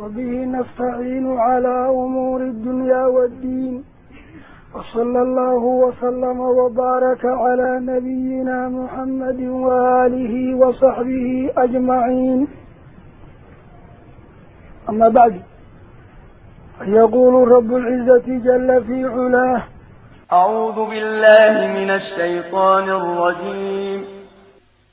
وبه نستعين على أمور الدنيا والدين. وصلى الله وسلم وبارك على نبينا محمد وآله وصحبه أجمعين. أما بعد يقول رب العزة جل في علاه أعوذ بالله من الشيطان الرجيم.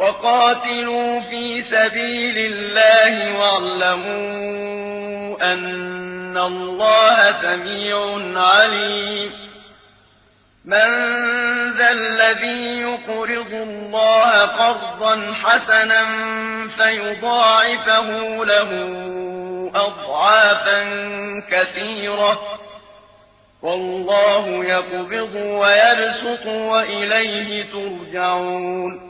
وقاتلوا في سبيل الله واعلموا أن الله سميع عليم. من ذا الذي يقرض الله قرضا حسنا فيضاعفه له أضعافا كثيرة. والله يقبض ويبسط وإليه ترجعون.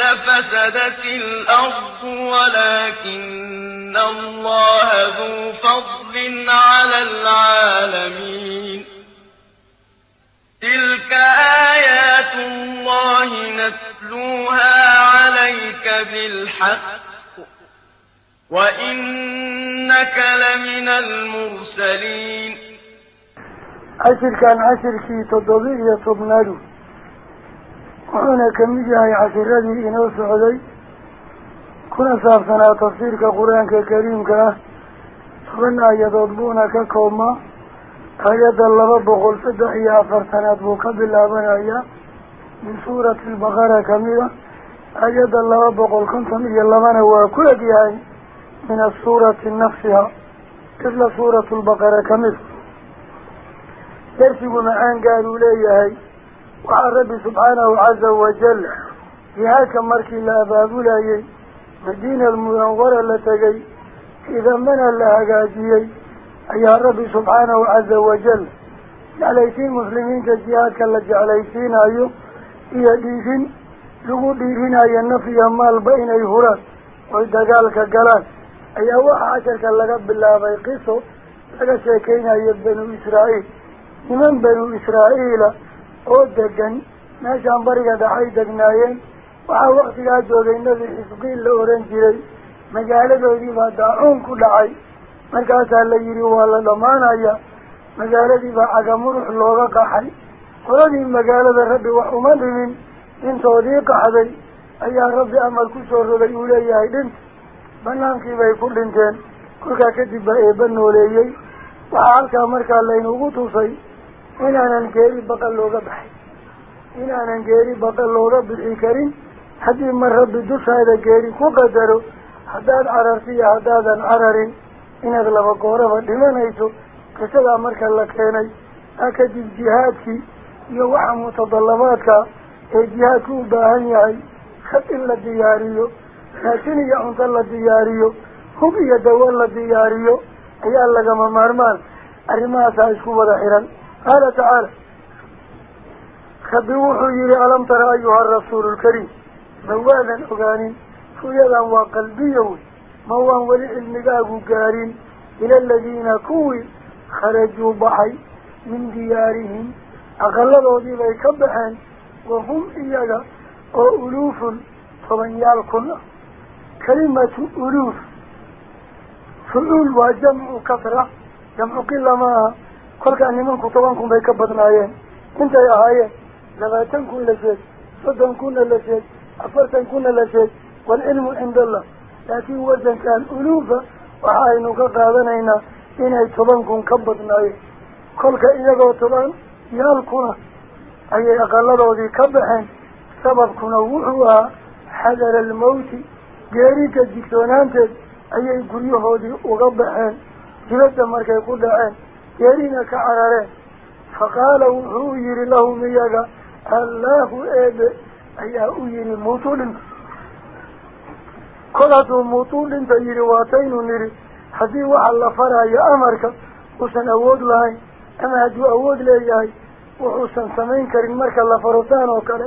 لفسدت الأرض ولكن الله ذو فضل على العالمين. تلك آيات الله نتلوها عليك بالحق وإنك لمن المرسلين. عشر كان عشر كي تضبير يطبنالو وحونا كمجهي عشر ذي إنو سعودي كنا سابسنا تفسير كقرآن كريم طبنا يضبونا ككوما آيات الله بقول صدحي أفرسنات بوكب الله بنايا من سورة البقرة كميرة. آيات الله بقول كنتم إيا الله بنا وكل ديهاي من السورة نفسها. مثل سورة البقرة كمثل يرسل معان قالوا ليهي وعن ربي سبحانه عز وجل جهاك مركي لا باب لي مدينة المنورة لتقي إذا من اللهقاجيي أيها ربي سبحانه عز وجل جعليتين مسلمين كجهاك اللي جعليتين أيو إيا ديفين لغو ديفين أي النفي مال بين يهران ويدقالك قلان ayaa waxaa casharka laga bilaabay qiso laga sheekeynayo banu israa'iil niman banu israa'iila degan meeshaan bariga dhaxay degnaayeen waxaa waktigaa joogay nebi xisqiil la oran jiray magaaladoodii baa daacuun ku dhacay markaasaa la yidhi waa la dhammaanaya magaaladii baa cagamurux looga qaxay qoladii magaalada rabbi wax uma dhimin intoodii qaxday ayaa rabbi amar ku soo rogay uu leeyahay dhinta banaankii bay ku dhinteen kolkaa kadib baa eebba nooleeyey waxaa halkaa markaa laynagu tusay baqal looga baxay inaanan geeri baqal looga bixi karin haddii mar rabbi dushaada geeri ku qadaro haddaad cararti iyo haddaadan cararin inaad laba gooraba dhimanayso qisadaa marka la keenay aa kadib jihaadkii iyo waxa mutadallabaadka ee jihaadku u baahan yahay had in la diyaariyo raashin iyo cunto la diyaariyo hub iyo dawo la diyaariyo ayaa lagama maarmaan arrimahaasaa isku wada xiran قال تعالى خبروح يلي ألم ترى أيها الرسول الكريم؟ موالا أغاني فيلا وقلبيه موان ولئ المقاق قارين. إلى الذين كوي خرجوا بحي من ديارهم. أغلبوا دي بيكبحان وهم إياها وألوف فمن فبنيالكم كلمة ألوف. فلول وجمع كثرة. جمع كل ما كلك أني منك طبعاكم بيكبرنا عين أنت يا عين لما تنكون لشيء صدق كنا لشيء أفرت كنا لشيء والعلم عند الله لكن وزن كان ألوفا وعينك قادنا هنا هنا طبعاكم كبرنا عين كلك إياك طبعا يالكنا أي أقلبوا ذي كبحين سبب كنا وحوها حذر الموت جاريك الجيكتونانتك أي قريه هذه وقبحين جلد مركي قد عين u yihi lahum iyaga allaahu eebe ayaa u yihi muutuu dhinta kol hadduu muutuu dhinta yihi waataynu nidhi haddii waxa la farayo amarka uusan awood lahayn ama hadduu awood leeyahay wuxuusan samayn karin marka la farosaan oo kale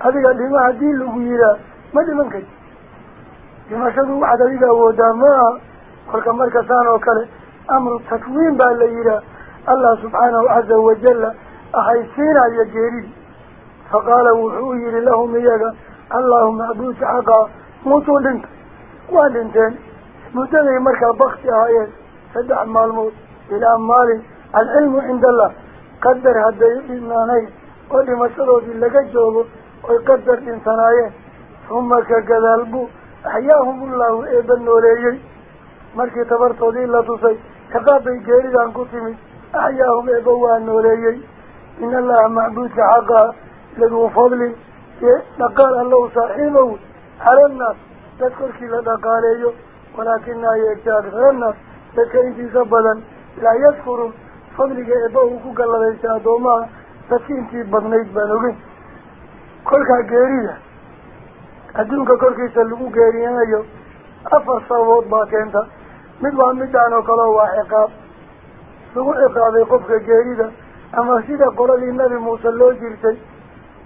adiga dhimo haddii lagu yihaa ma dhiman kari dhimashadu waxaad adiga awoodaa ma aha kolka marka saan oo kale baa la yihaa allah subxaanahu caza wajalla ahaysiinaya geeridi faqaala wuxuu u yihi lahum iyaga allahu macbuudka xaqaa muutuu dhinta waa dhinteen muddaday markaa bakti ahaayeen saddex maalmood ilaa maalin alcilmu cinda allah qadar hadday dhinaanayn oo dhimashadoodii laga joogo oy qadar dhinsanaayeen uma ka gadaal buu axyaahumullahu eeba nooleeyey markii tabartoodii la tusay ciqaab bay geeridan ku timid axyaahum eeba waa nooleeyey in allaha macbuudka xaqaa laduu fadlin ee dhaqaal allow saaxiibow cala annaas dad korkii la dhaqaaleeyo walaakina yeegta aksara annaas dadka intiisa badan laa yadkurun fadliga eeba uu ku galladaysa addoomaha dadki intii badnayd baan ogeyn kolkaa geerida adduunka korkiisa lagu geeriyanayo afar sababood baa keenta من وان مدان وكله واحقاب سوء إقابي قفك جريدا أما سيدا قول للنبي موسى الله جرتي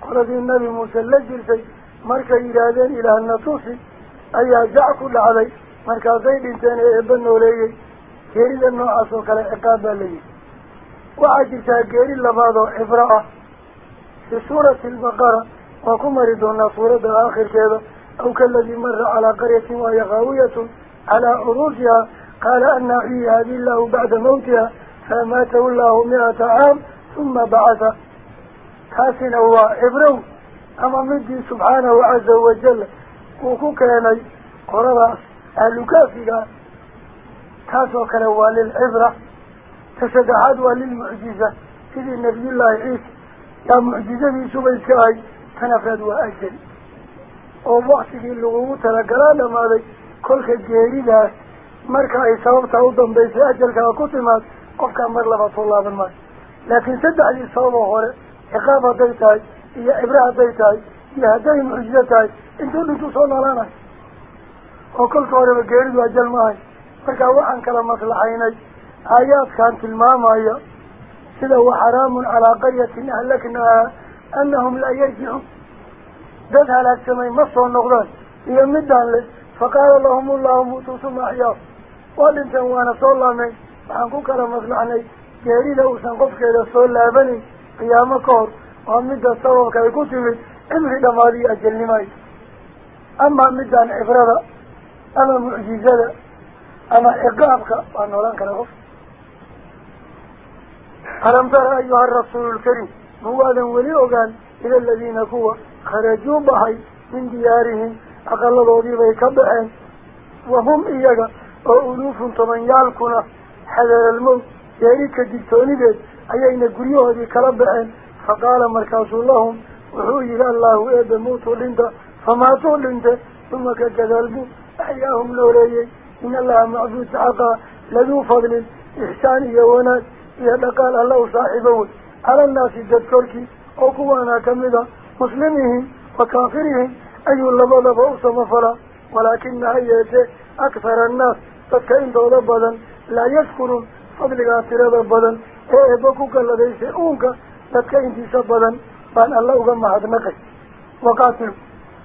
قول للنبي موسى الله جرتي مركا إرادين إلى النصوص أي جاء كل علي مركا زيد انتين ابنه لي جريدا نوع سوك الإقابة لي وعجلتا جريد لبادو إفراء في سورة البقرة وكما ردونا سورة آخر كذا أو كالذي مر على قرية وهي غاوية على عروجها قال أن في هذه الله بعد موتها فمات الله مئة عام ثم بعث كاسن هو إبرو أما مدي سبحانه عز وجل وكو كاني قرر أهل كافيها كاسو كانوا للعبرة تشدعادوا للمعجزة كذي النبي الله عيس يا معجزة في سبيسكاي تنفذوا أجل ووقت في اللغوة تلقى لما ذي dambaysay ajalkaa ku timaad qofkaa mar laba soo laaban maayo laakiin saddexdii sababoo hore ciqaab hadday tahay iyo cibro hadday tahay iyo hadday mucjizo tahay intuu dhintuu soo noolaanayo oo kolka horeba geeridu ajal maahay markaa waxaan kala maslaxaynay aayaadkan tilmaamaya sida wa xaraamun calaa qaryatin ahlaknaaha anahum laa yarjicuun dad halaagsamay ma soo noqdaan iyo midaan le axyaa waa dhinteen waana soo laameen waxaan ku kala maslaxnay geerida uusan qofkeeda soo laabanayn qiyaamo ka hor waa midda sababka ay ku timid cimri dhamaadiyo ajalnimaay amaa midaan cibrada ama mucjizada ama ciqaabka waa noolaan kara qof alam tara ayuha rasuulu lkariim ma waadan weli ogaan ila aladiina kuwa kharajuu baxay min diyaarihim أقل الله بي كبعين وهم إياها وألوف طمان يالكنا حذر الموت يريك الدكتوني بيت أيين قريوها بي كبعين فقال مركز اللهم وحوه إلى الله إذا موتوا لنده فماتوا لنده ثم كجذلبوا أحياهم لوليي إن الله معبود عقا لذو فضل إحساني يوانات إذا قال الله صاحبه على الناس الدكتوركي أقوانا كمدا مسلمهم وكافرهم ayuu labadaba u samafalaa walaakina ha yeeshee akhara annaas dadka intooda badan laa yashkuruun fadligaa tirada badan ee eeba ku galladaysay uunka dadka intiisa badan baan alla uga mahadnaqay waqaatilu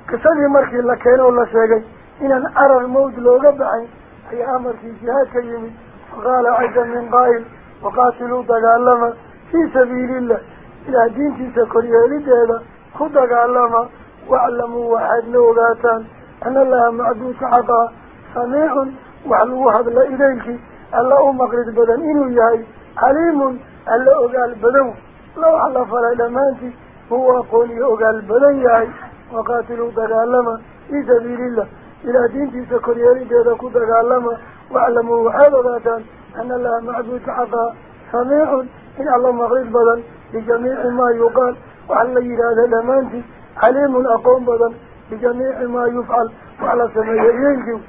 qisadii markii la keenay oo la sheegay inaan carar mawd looga baxayn ayaa amarkii jihaadka yimid faqaala caza min qaa'il waqaatiluu dagaalama fii sabiilillah ilaah diintiisa koryeelideeda ku dagaalama وعلموا وحدنا وغاتان أن الله معدوك عطا سميع وحلوهد إليك ألا أمقرد بدن إنو يهي. عليم ألا أقال بدن. لو على فرائلمانك هو أقول يأقال بدن يهي. وقاتلوا دقالما إذبير الله. إلى دين تيسا كريالي بيدكو دقالما. وعلموا وحيد وغاتان أن الله معدوس عطا سميع. إن الله مقرد بدن لجميع ما يقال. وعلى إلى ذلك yufcal wax la sameeyo iyeylkii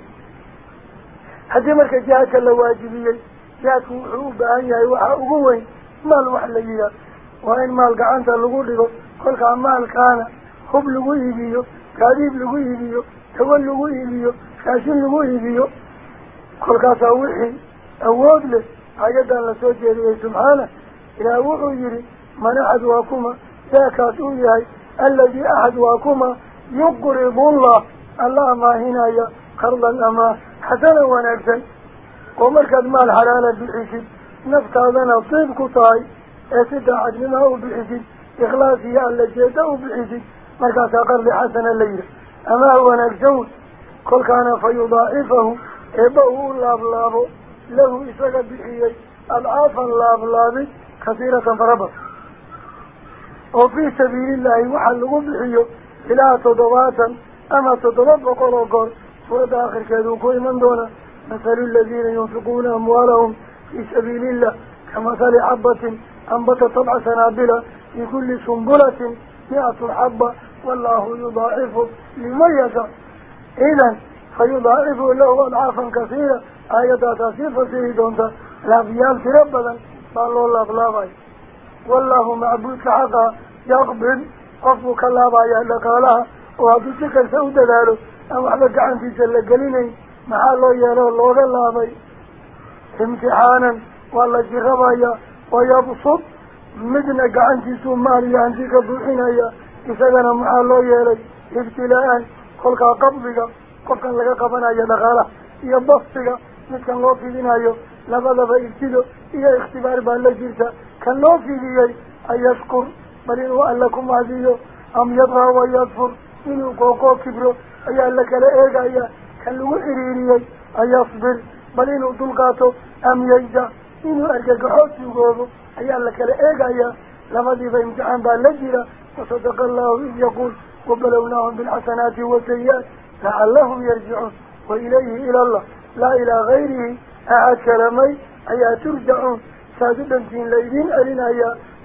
haddii marka jihaadka la waajibiyey jihaadku wuxuu u baahan yahay waxa ugu weyn maal wax la yidhaah waa in maal gacanta lagu dhigo kolkaa maalkaana hub lagu iibiyo gaadiid lagu iibiyo dawa lagu iibiyo raashin lagu iibiyo kolkaasaa wixii awood leh ayadan la soo jeediyey subxaana ilaah wuxuu yihi manaxad waa kuma daakaas uu yahay الذي أحد واكما يقرض الله. الله ما هنا قرضا أما حسنا ونكسا ومركز مال حلالة بحسد نفت هذا طيب كطاي أسد أحد منه بحسد إخلاصي على جيده بحسد مركز قرض حسنا الليلة أما هو نكسون كل كان فيضاعفه. الله بلابه له إساق بحيي. العافا الله بلابه كثيرة فربط وفي سبيل الله وحلقوا بحيه إلى تضواتا أما تضوات وقالوا قال سورة آخر كذوكو إيمان دونا مثل الذين ينفقون أموالهم في سبيل الله كمثل حبة أنبت طبع سنابلة في كل سنبلة مئة حبة والله يضاعف يشاء إذن فيضاعف له أضعافا كثيرة آية فيه دونتا لا بيال تربدا قالوا الله بلا والله معبود حقا يقبل قفوك الله بايا لقالها وهذا شكل سعود داره أو أحبك عن في سلقليني محال الله يالو الله الله بي امتحانا والله جغبايا. ويبصد مدنا عن في سومالي عن في كبوحينايا إساقنا محال الله يالي ابتلاء. قلق قبضك. قفكا لك قبنايا لقاله يبصدك مثل الله في دينايو لبدا ابتلو. إيا اختبار بالله كان الله في دينايو أن يشكر. بل إنه أن لكم هذه أم يضغى ويضفر إنه قوقو كبره أي أن لك لأيغا كان له إريري أن يصبر. بل إنه دلقاته أم يجا. إنه أرجع حوت يقوله أي أن لك لأيغا لما دي بامتحان بالجرة وصدق الله إذ يقول وبلوناهم بالحسنات والسيئات لعلهم يرجعون. وإليه إلى الله. لا إلى غيره أعد كلامي أي ترجعون. ساددا دين ليدين ألنا أي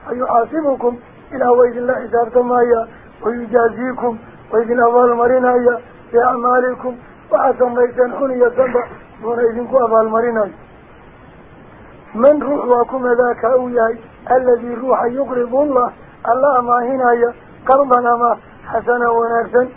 فيحاسبكم. إلى ويد الله حسابتم أيا ويجازيكم. ويد الأول مرين في أعمالكم. وحسن ميتان حنية سنبا دون إذنكم أبال مرين من روح واكم ذاك أوياي الذي روح يقرب الله. الله ما هنا قربا ما حسنا ونكسا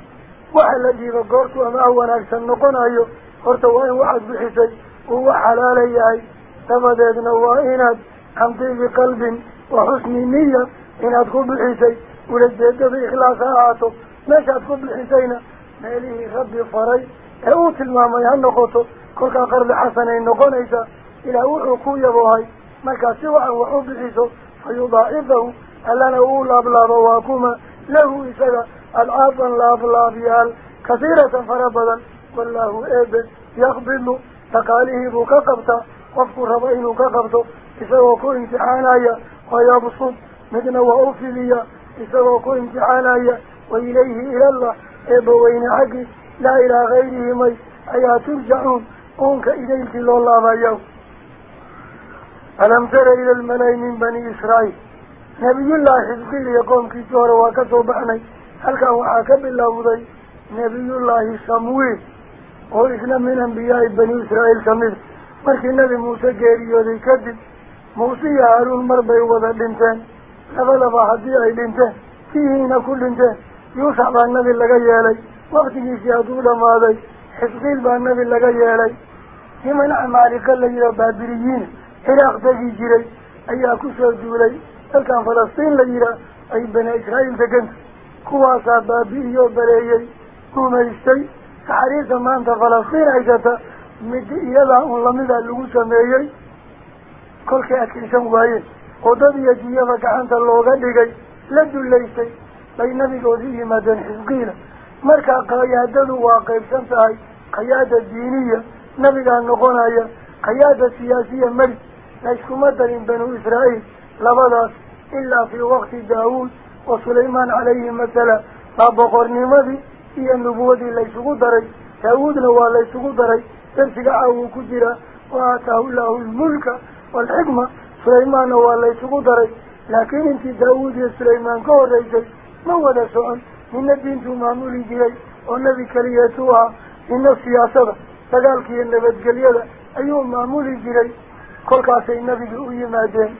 وحل جيب قرط وما ونكسا نقنا أيو قرط وإن واحد بحسي وهو حلال إياي تبدأ وإناد عن طيب قلب وحسن نية. إن أدخل بحسين ولجهد بإخلاص آتو ماذا أدخل بحسين ماليه خبي فري. أعوت الماما يهن قطو كل كان قرب حسن إنه قنيسا إلى أعوكو يبوهاي ما كان سوى عن وحب بحسو فيضاعبه ألان أولا بلا بواكما له إسادة العابا لابلا بيال كثيرة فربدا. والله أبد يقبل تقاليه بكقبته inuu ka qabto isagoo ku imtixaanaya wayabsud midna waa u fidiya isagoo ku imtixaanaya وإليه إلى الله. إبوين حقي لا إلى غيره مي. أيا ترجعون. قونك إليك الله ما يوم ألم تر إلى الملأ من بني إسرائيل. نبي الله حزقي يقوم كتور وكتب عني هل كان وحاكب الله وضي نبي الله سمويل وإثنى من أنبياء بني إسرائيل مركي النبي موسى قيري وذي كذب موسى هارون مربي وذا الانتان labadaba haddii ay dhinteen fiihiina ku dhinteen yuushac baa nebi laga yeelay waktigiisii hadduu dhamaaday xisqiil baa nebi laga yeelay niman amaarika la yihaa baabiriyiina ciraaq degi jiray ayaa kusoo duulay dalkan falastiin la yihaa ay bani israa'iil deganta kuwaasaa baabi'iyoo bareeyey rumaystay taxariirta maanta falastiin haysata mid iyadaa un lamida lagu sameeyey kolkay adkaysan waayeen oo dad iyo dunyaba gacanta looga dhigay la dullaysay bay nabigoodii yimaadeen xisqiila markaa qayaadadu waa qaybsan tahay qayaada diiniya nabigaa noqonaya qayaada siyaasiya mari layskuma darin banu israa'iil labadaas ilaa fii waqti daawuud wa sulaymaan calayhi masala baa boqornimadii iyo nubuwadii laysugu daray daawuudna waa laysugu daray ترسيق أهو كجرة وآتاه الله الملك والحكمة سليمان هو الله يسقطر لكن انت داود يا سليمان قول ريسي ما هو ذا سؤال من الدين تمامولي جري والنبي كريتوها من السياسة فقالك النبي تقلي هذا أيوم معمولي جري قولك أسي النبي قوي ما دين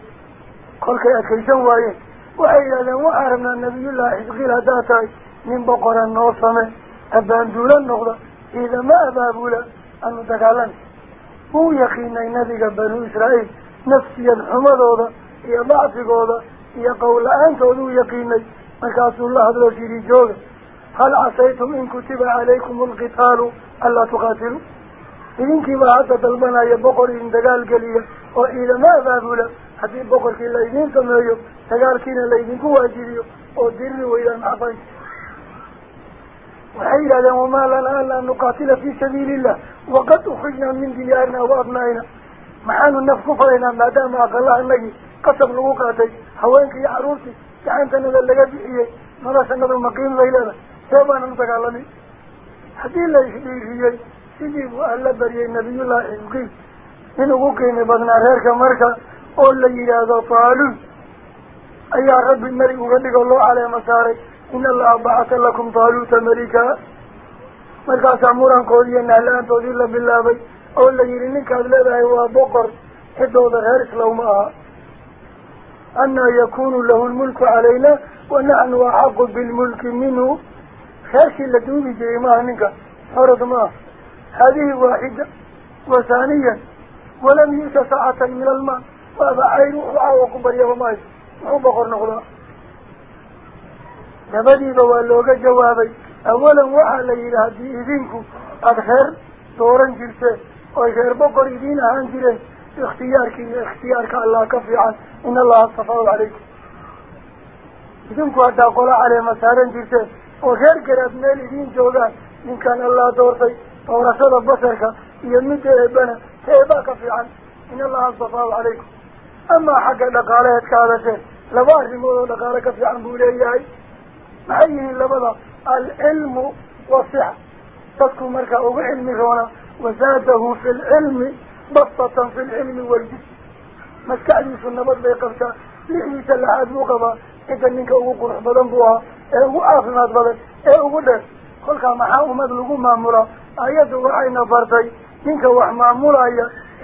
قولك أكي شوائي وإيلا وعرنا النبي الله إذغيل هداتاي من بقر النوصمة أبان دولا النغضة إذا ما أبابولا أنه دقالان هو يقيني نبيك بنو إسرائيل نفسيا حمد هذا إيا بعثك هذا إيا قول أنت هذا يقيني. مكاس الله هذا في رجوع هل عصيتم إن كتب عليكم القتال ألا تقاتلوا؟ إنك بعثت المنى يبقر إن تقال قليا؟ وإلى ما فأقول حتى يبقر كي الله إذن سميه دقال كينا الله إذن كواجريه ودره إلى معطيه lanaa an laa nuqaatila fii sabiili illah waqad ukrijnaa min diyaarina wa abnaa'ina maxaanu naf ku falaynaa maadaama aqalaha inagii qasab lagu qaatay haweenka iyo carruurtii gacantanada laga bixiyey noloshanadu maqiim bay leedahay see baanan u dagaalamin haddii la isdhiiriyey sidii buu alla baryay nabiyullahi xisqiil in ugu qiimi badnaa reerka marka oo la yidhaahdo taaluun ayaa rabbi melig uga dhigoo loo caleema saaray إن الله بعث لكم طالوت ملكا. ملكا سامورا قولي أنه الآن تؤذي الله بالله بي أو الذي لنك أذلبه هو بقر حده ذهارك لو معها آه. أنه يكون له الملك علينا ونحن أحق بالملك منه. خاشي لدو بجي نكا حرد ما. هذه واحدة وثانيا. ولم يسا ساعة من الماء. وهذا عين أحوى وكبر يهو ما يسا بقر نغلق نبدي بوالوغة جوابي. أولا وحالا إلى هذه إذنكو. أدخر دورا جلسة. وإذن بقر إذين أنجلة اختيارك اختيارك الله كفعا إن الله أصفاه عليك إذنكو أدى قولا على مسارا جلسة. وغير قربنا لدين جوغا. إن كان الله دورتي. ورسول بصرك يمد إبنا تيباك في إن الله أصدفاه عليكم. أما حقا لقالها تكالسة لبارد مولو لقالك في عن بوليه محيه إلا بضع العلم وسع تذكر مركع وعلم رونا وزاده في العلم بسطة في العلم والجسم. ما تكعني في النبض بيقفك لعيسى العاد وقفا إذا منك أقول رحبا بوها أقول آفنا أقول لك قلك محاو مدلقو مامورا. أيضا وعينا فارتي منك وحمامورا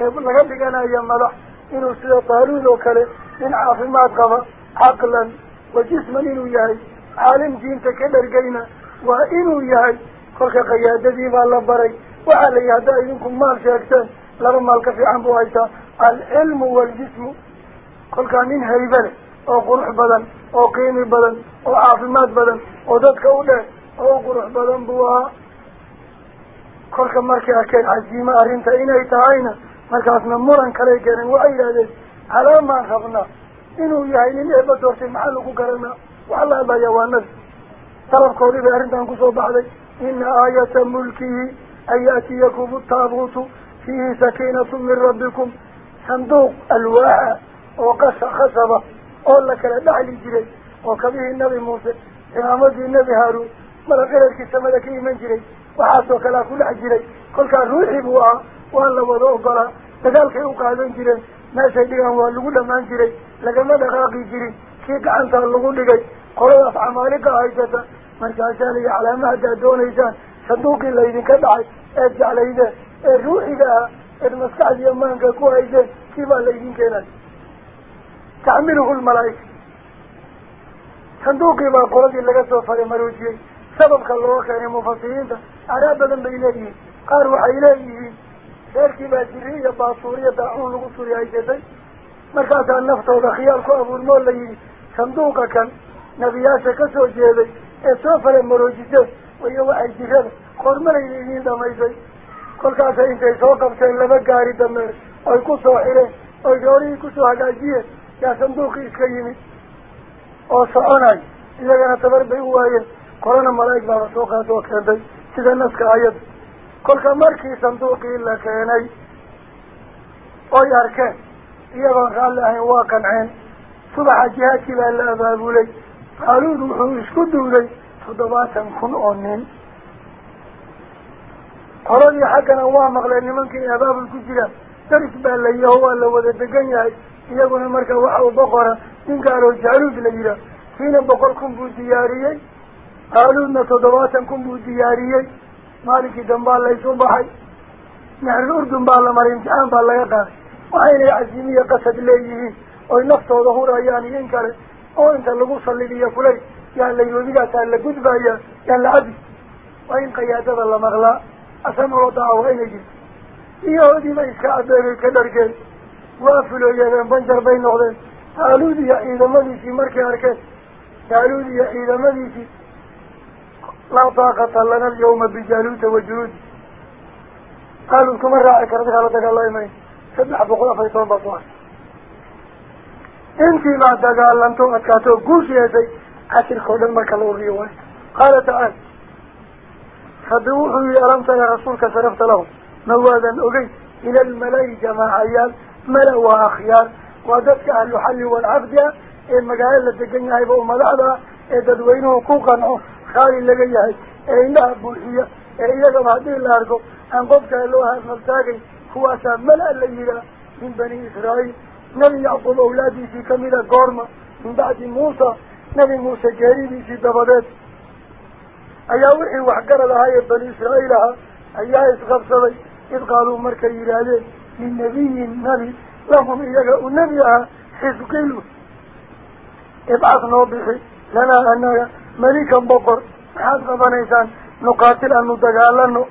أقول آية. لك أنك أنا أيام آية مدح. إنه سيطارو ذوكالي إن عافي ما تقفا عقلا. وجسما إنه يهي عالم دين تكبر جينا وإنه يهي كل قيادة ديما الله بري وعلى يهداء إنكم مال شاكتان لرما الكفي عن بوايتا العلم والجسم كل من هيبل أو قرح بلن أو قيمي بلن أو عافمات بلن أو ذات كوده أو قرح بلن بوها كل مركي أكيد عزيمة أرنت إنا إتعينا مركي أصنا مران كريكين وعيدا على ما خبنا إنه يهي لن يبطرت محلوك كرمنا kusoo baxday ina aayata mulkihi an yaatiyakum taabuutu fiihi sakiinatu min rabbikum sanduuq alwaaxa oo qasa khasaba oo la kala dhaxli jiray oo kabihii nabi muuse imaamadii nebi haaruun malaqereerkii samada ka iman jiray waxaasoo kalea ku dhex jiray kolkaa ruuxii buu ahaa waa la wada ogolaa dagaalkay u qaadan jireen meeshay dhigaan waa lagu dhamaan jiray lagama dhaqaaqi jirin kii gacantaa lagu dhigay laydinka dhacay eed jeclaydeen ee ruuxiga ah eed maskaxdiiyo maanka ku hayseen kii baa laydin keenay taxmiluhu lmalaa'ika sanduuqii baa qoladii laga soo faray maroojiyey sababka looga keenay mufasiriinta araa badan bay leeyihiin qaar waxay leeyihiin reerkii baa jiri iyo baasuuriya daacuun lagu suri haysatay markaasaa naftooda khiyaal ku abuurmoo la yidhi sanduuqa kan ee soo fara maroojiseen wayo waxay jirada kormalayda idiin dhamaysay kolkaasay intay soo qabteen laba gaari dameer oy ku soo xireen oy doorihii kusoo hagaajiyeen yaa sanduuqii iska yimid oo soconay iyagana tabar bay u waayeen kolana malaa'ig baaba soo qaad oo keentay sida naska ayada kolka markii sanduuqii la keenay oy arkeen iyagoon raalli ahayn waa qanceen subaxa jihaadkii baa la abaabulay nimankii in abaabul ku jiraan daris baa la yaho waa la wada degan yahay iyaguna marka waxa u boqora ninkaaloo jaaluud la yidhaah kiina boqol kun buu diyaariyey qaaluudna toddobaatan kun buu diyaariyey maalinkii dambaa laysu baxay naxrul urdun baa la maray imtixaan baa laga qaaday waxaynay casiimiya qasad leeyihiin oy naftooda hurayaan iyo in kale أو أنت اللي مصلي يا فلي يا اللي يوميك أتعال لقد بايا يا العدي وإن قيادة الله مغلاء أسمع دعوه إليك إيهو دي ما إسكا أبير الكدر كان. وافلو يا من بنجر بين نغذين قالوا دي يا إيدا مديسي مركي أركان قالوا دي يا إذا إيدا مديسي لا طاقة لنا اليوم بجالوت وجلود. قالوا كم رأيك رضيك على تقال الله يمين سبح بقول أفايتون بطوان. Marka la uriyo waay qaala tacaala rabbi wuxuu yihi alam tara rasuulka sarafta lahu ma waadan ogeyn ila almala-i jamaacayaal mala waa akhyaar waa dadka ahlu xalli walcaqdi ah ee magaalo la degan yahayba u madaxda ah ee dadweynuhu ku qanco khaali laga yahay ee indhaha buuxiya ee iyagaba haddii la arko aan qofkaa loo haasmaltaagay kuwaasaa mala la yihaah min bani israa'iil نبي يعقوب أولادي في كميلة قرمة من بعد موسى نبي موسى جاريدي في دفدات أيا وحي وحقر لهاي بني إسرائيلها أيا إسغب صلي إذ قالوا مركا يلالين من نبي النبي لهم إياك النبي حيث قيلوا. إبعث نوبحي لنا أن مليكا بقر حسب بنيسان نقاتل أنه دقالنه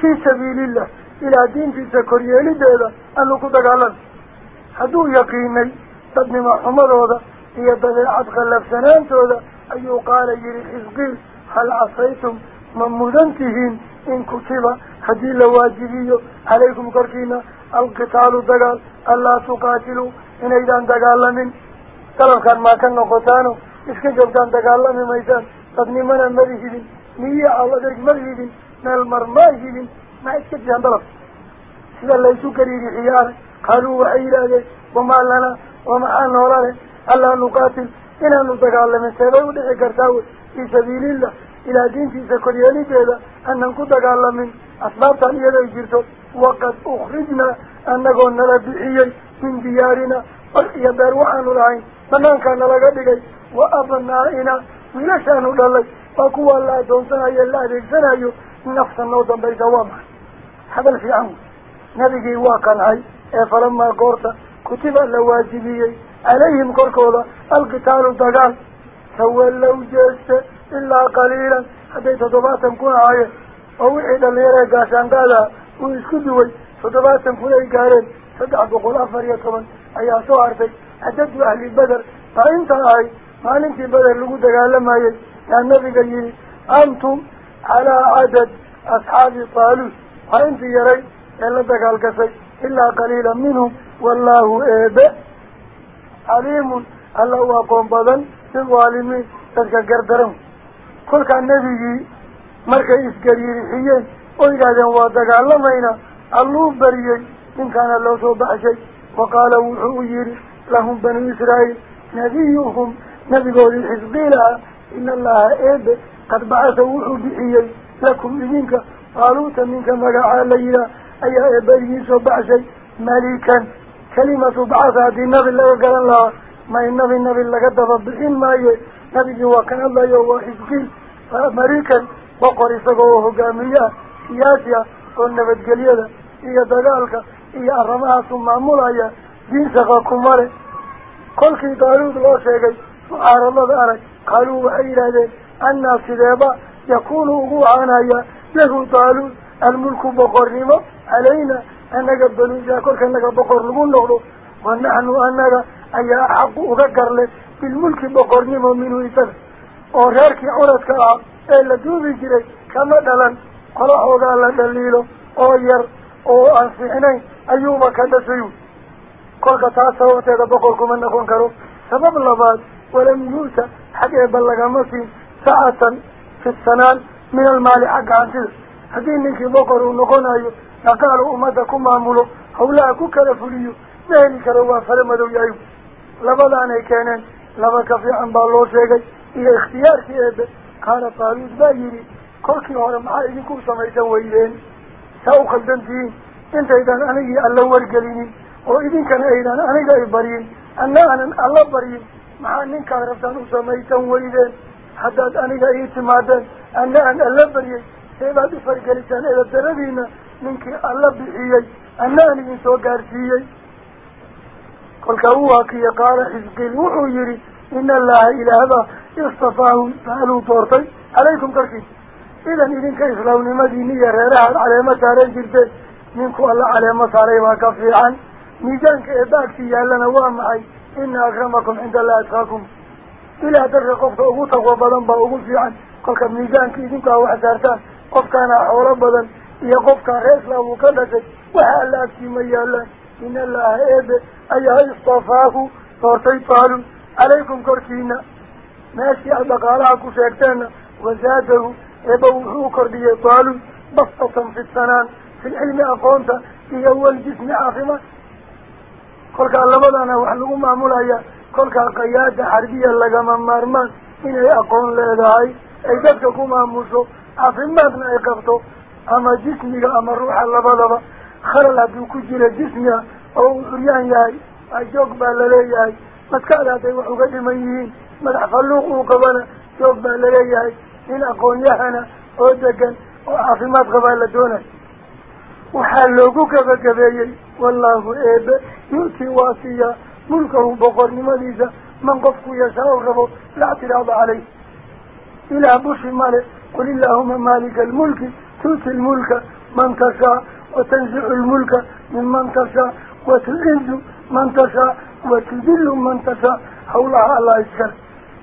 في سبيل الله إلى دين في سكريالي ديلا أنه دقالنه hadduu yaqiinay dadnimo xumadooda iyo dabeecad qallafsanaantooda ayuu qaala yihi xisqiil hal casaytum ma mudan tihiin in kutiba haddii la waajibiyo calaykum korkiina alqitaalu dagaal anlaa tuqaatiluu inaydaan dagaalamin dalabkaan maa ka noqotaano iska joogtaan dagaalami maysaan dadnimana mada hidin niyo adeeg mada hidin meel mar maa hidin maa iska jiyaan dalabka sida laysu gariirixiyaana qaaluu lanaa wamaxaa noola leh allaa nuqaatil inaanu dagaalamin seebay udhici kartaa wey fii sabiilillah ilaa diintiisa koryeelideeda aanan ku dagaalamin asbaabtan iyaday jirto waqad ukrijnaa annagoo nala bixiyey min diyaarina or iyo beer waxaanu lahayn banaankaa nalaga dhigay wa abnaa'ina wiilashaanu dhalay waa kuwaa la adoonsanayo la adeegsanayo nafta noo dambaysa waa maxay hadal fiican wey nabigii waa qancay فلما قرط كتب اللواجبي عليهم قرقوضة القتال الضغان تولوا جلسة إلا قليلا حتى تضباطهم كون عاية. أو إحدى الليلة قاسان قادة ويسكدوي تضباطهم كون عاية قارين فدع بقول أفريا طبعا أي أسوء عرفي. عدد أهل البدر فإنت عاية ما لنت البدر لقود قال لما يجي لأن نبي قليل أنتم على عدد أصحاب طالوس فإنت يري إلا دقال قصير إلا قليلا منهم. والله إيبا عليم. الله أقوم بضا للظالمين تلك القردرهم كل كان نبي مركز إسكري رحيين وإذا كان وادك علمين اللهم بريي إن كان الله صوب أشي وقال وحوير لهم بني إسرائيل. نبيهم. نبي قول الحزبيلة. إن الله إيبا قد بعث وحو بحيي. لكم منك قالوا تمنك مقع علينا ayaa eebba idiin soo baxshay malikan kalimatu bacasa haddii nabi laga garan lahaa may nabi nabi laga daba bixin maaye nabigii waa kan hadlayo waa xisqiil american boqor isagoo oo hogaamiye ah siyaasi ah oo nabadgelyada iyo dagaalka iyo arrimahaasu maamulaya diin shaqa kumale kolkii daaluud loo sheegay mucaaradada arag qaaluu waxay yidhaahdeen annaa sideeba yakuunu ugu wacanaya lahu daaluud almulku boqornimo annaga banuusaa kolka naga boqor lagu noqdo wa naxnu annaga ayaa xaqu uga garle bilmulki boqornimo minhu isaga oo reerkii curadka ah ee la duubi jiray kama dhalan qola xoogaa la dhaliilo oo yar oo aan fiicnayn ayuuba ka dhashay kolka taas sababteeda boqor kuma noqon karo sabab labaad walam yuuta xag eeba lagama siin sacatan fi sanaan min almaali xagga waa fale madow yahay labadaanay keeneen laba ka fiican baa loo sheegay iyo ikhtiyaarkii eebe qaala taaluud baa yidhi kolkii hore maxaa idinku samaysan weydeen saa u khaldan tihiin intaydan anigii alla wargelinin oo idinkana aydan aniga ay baryin anna aanan alla baryin maxaa ninkaad rabtaan u samaysan weydeen haddaad aniga ii timaadeen anna aan alla baryey seebaad u fargelisaan eedadaradiina anna aan idin soo gaarsiiyey kolkaa uu hakiye qaala xisqiil wuxuu yidhi ina allaha ilaahba istafaahu taaluu doortay calaykum korkiisa idan idinka islaamnimadiini iyo reerahaad caleemo saaran jirteen ninku alla caleemo saaray baa ka fiican miisaanka ee baagsi yaallana waa maxay ina akramakum cinda allahi atqaakum ilaa darka qofka ugu taqwo badan baa ugu fiican kolka miisaanka idinkaa wax saartaan qofkaana xoolo badan uu ka dhashay waxa alla agtiima yaalaan in allaha eebe ayaa istafaahu doortay taaluud calaykum korkiina meeshii aad dhaqaalaha ku sheegteenna wazaadahu eeba wuxuu kordhiyey taaluud bastatan fidsanaan fi lcilmi aqoonta iyo waljismi caafimaad kolkaa labadana wax lagu maamulaya kolkaa qayaada xarbiya lagama maarmaan inay aqoon leedahay ay dadka ku maamusho caafimaadna ay qabto أما جسمك أما الروح اللبضبة خلال هذه كجيرة جسمها أو عريان ياهي أجوك بألالي ياهي ما تكال هذا يوحوك الإميين ما تحفلوه قبلا جوك بألالي ياهي إن أقول يهنا أودكا وعظمات قبلا دونك. وحلوكك بكبيري والله إيبا يؤتي واسيا. ملكه بقر مليزة من قفك يشعر ربه لا اعتراض عليه. إلى بوش مالك قل اللهم مالك الملك. تؤتي الملك من تشاء وتنزع الملك من من تشاء وتعز من تشاء وتذل من تشاء. حولها الله يسكر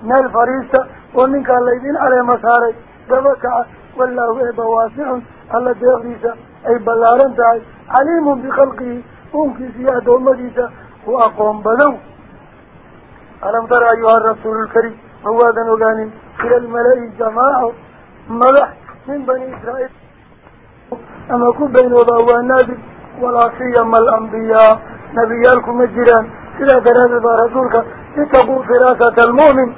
من الفريسة ومنك الليدين على مساري. دبكع والله إبا واسع. على الدغريسة أي بلارن تعي عليم بخلقه. ممكن سياد ومديسة وأقوم بنو ألم ترى أيها الرسول الكريم. هو هذا نغاني إلى الملائي جماعة ملح من بني إسرائيل. Min bani israa'iil ama ku baynoodaa waa naadir walaa siyama alambiyaa nebiyaalku ma jiraan sidaa daraaddeed baa rasuulka itaquu firaasata almu'min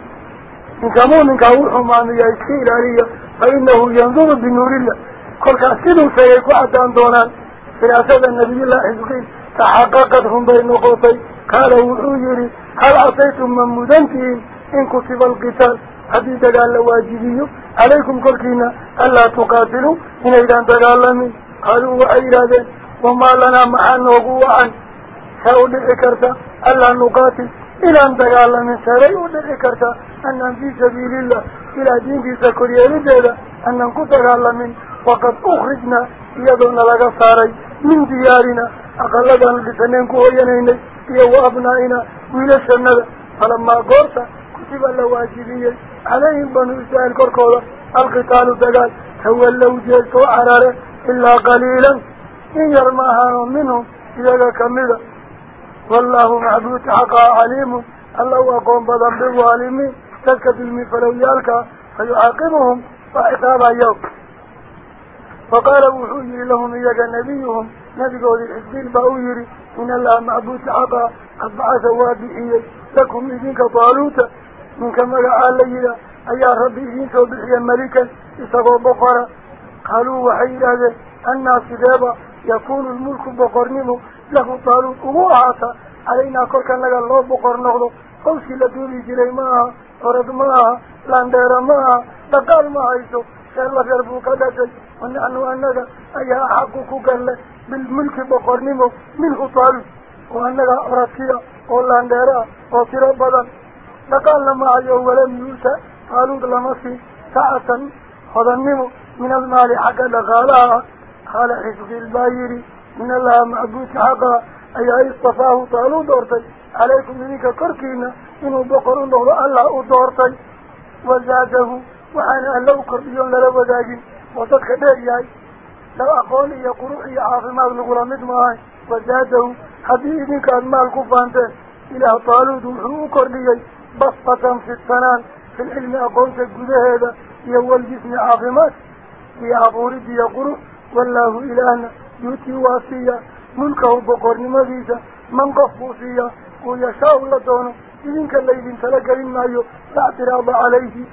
ninka mu'minkaa wuxuu maamiyaa iska ilaaliya fa inahu yanduru binuurillah kolkaas siduu sheegay ku caddaan doonaan firaasada nabiyullah xisqiil taxaqaqad hun bay noqotay qaala wuxuu alqitaal haddii dagaal la waajibiyo calaykum korkiina anlaa tuqaatiluu inaydaan dagaalamin qaaluu waxay yidhaahdeen wamaa lanaa maxaa noogu wacan see u dhici karta anlaa nuqaatil inaan dagaalamin seeray u dhici karta anaan fii sabiilillah ilaa diintiisa koryeelideeda anaan ku dagaalamin waqad ukrijnaa iyadoona laga saaray min diyaarina aqaladaanu dhisaneen ku hoyanaynay iyo wa abnaa'ina wiilashanada falamaa goorta kutiba la waajibiyey عليهم بنو إسرائيل كركولا القتال دقال تولوا جيسوا عرارة إلا قليلا. إن يرماهان منهم إذا كمدا والله عبوت حقا عليم. الله أقوم بضم بالوالمين تلك دلمي فلو يالك فيعاقمهم فإطابا يوم. فقال وحوي لهم إذا نبيهم. نبي قول الحزبين بأويري. إن الله معبوت حقا. قد بعث وابئي لكم إذنك طالوتا. Waxay yidhaahdeen annaa sideeba yakuunu lmulku boqornimo lahu taaluut ugu ahaata calaynaa kolkanaga loo boqor noqdo qawskii la duuli jiray ma aha orad ma aha laandheera ma aha dhaqaal ma hayso reer la reer buu ka dhashay wa naxnu annaga ayaa axaqu ku galle bilmulki boqornimo minhu taaluut oo annaga oradkiya oo laandheera ah oo tiro badan لقال لما أيوه عي أولا يوسى قالوا لما في ساعة خذنمه من المال حقا لغالها قال حزق البايري من الله معبوك حقا أي اصطفاه طالو دورتي عليكم منك كركينا إنه بقر الله الله دورتي وزاده وحانا ألو كربيون للوزاج وصدق بيئي لو أقولي يا قروحي عاصمة لغرامد معاي وزاده حبيبك أدمال كفانته إلى طالو دورتي بسطة في السنان. في العلم أقوص الجزء هذا. يوال جسم عظمات يعبورد يقول والله إلهنا. يتي واسية. ملكه بقر مغيزة. من قفوصية ويشاء الله دونه. إنك الليل انتلقى لنا لا اعتراض عليه.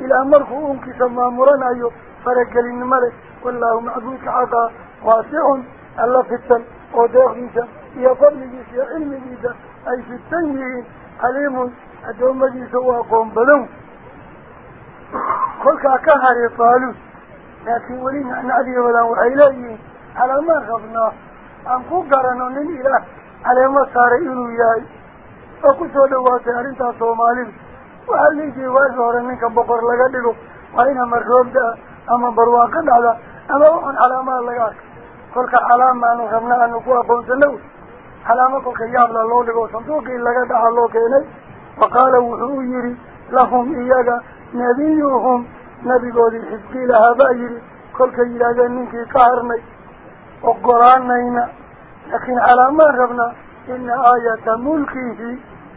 إلى أمره أنك سمامرنا فرق لنا ملك والله معذوك عقا واسع الله في التل. وداخل يقول لجسم علم جيدة أي في التنهي عليم kolkaa ka hari taaluud laakiin weli nacnacdii badan waxay leeyihiin calaamaan rabnaa aan ku garano nin ilaah caleemo saaray inuu yahay oo kusoo dhawaatay arrintaas soomaalida waxaa lihi jiray waagi hore ninka boqor laga dhigo waa in ama roobda ah ama barwaaqo dhacda ama waxaan calaamaha laga arkay kolka calaamaanu rabna aanu ku aqoonsano wey calaamo kolka yaabla loo dhigo sanduuqii laga dhaca loo keenay nebiyuhum nebigoodii xisqiilahaa baa yidhi kolkay yidhaahdeen ninkii ka harnay ogolaanayna laakiin calaamaan rabnaa ina aayata mulkihi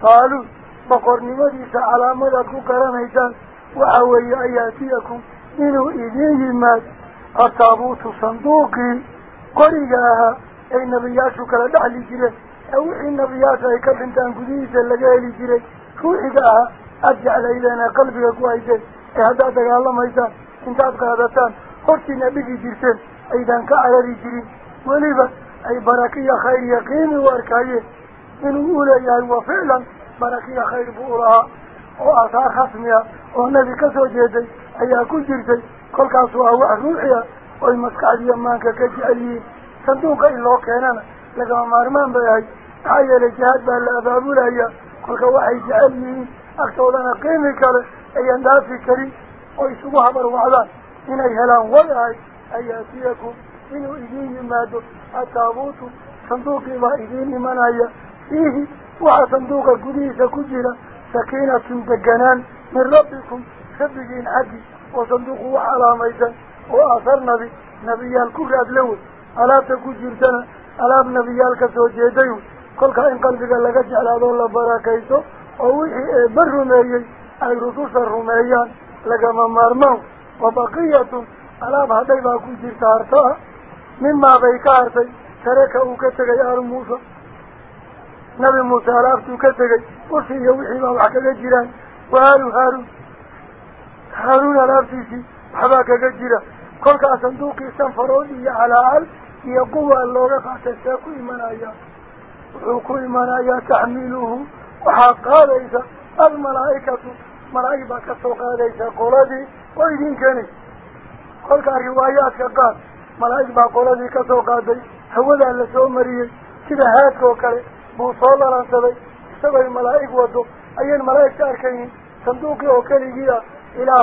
qaaluu boqornimadiisa calaamadaad ku garanaysaan waxa weeye an yaatiyakum inuu idiin yimaad ataabuutu sanduuqii qoriga ahaa ay nebiyaashu kala dhexli jireen ee wixii nebiyaasha ay ka dhintaan gudihiisa laga heli jiray dhigi jirteen aydan ka carari jirin weliba ay barakiya khayr iyo qiimi u arkaayeen inuu u leeyahay wa ficlan barakiya khayr buu ulahaa oo asaar rasmi ah oo nebi ka soo jeeday ayaa ku jirtay kolkaasuu ah wax ruuxi ah oy maskaxdiiyo maanka ka jecel yihiin sanduuqa in loo keenana lagama maarmaan bay ahay maxaa yeelay jihaad baa la abaabulaya كل واحد أكثر أكتولنا قيمة كالي أي أنداف كريم ويسوها بروا عذان إن أي هلان ولهاي أي أتيكم إنه إليه مادو التابوت صندوق ما إليه منايا فيه وحا صندوق قديسة كجرة سكينة دقنان من ربكم خبجين عدي وصندوقه على ميزا وآثر نبي نبيه الكرة أدلوه ألا تكجر جنة ألا بنبيه الكسوجه ديوه rumeeyaan lagama maarmaan wa baqiyatun alaab hadhay baa ku jirta hartaa mimaa bay ka hartay tareka uu ka tegay aalu muusa nabi muuse alaabtuu ka tegay usi iyo wixii baa wax kaga jiraan wa aalu haaruun haaruun alaabtiisii waxbaa kaga jira kolkaas sanduuqii sanfarood iyo calaacal iyo quwaa looga qaatay see ku imanaya wuxuu ku imanayaa taxmiiluhu waxaa qaadaysa almalaa'ikatu malaa'ig baa ka soo qaadaysa qoladii oo idiin keenaysa kolkaa riwaayaadka qaar malaa'ig baa qoladii ka soo qaaday hawadaa la soo mariyey sida haadka oo kale buu soo lalansaday isagoy malaa'ig wado ayaan malaa'igta arkaynin sanduuqii oo keligii ah ilaa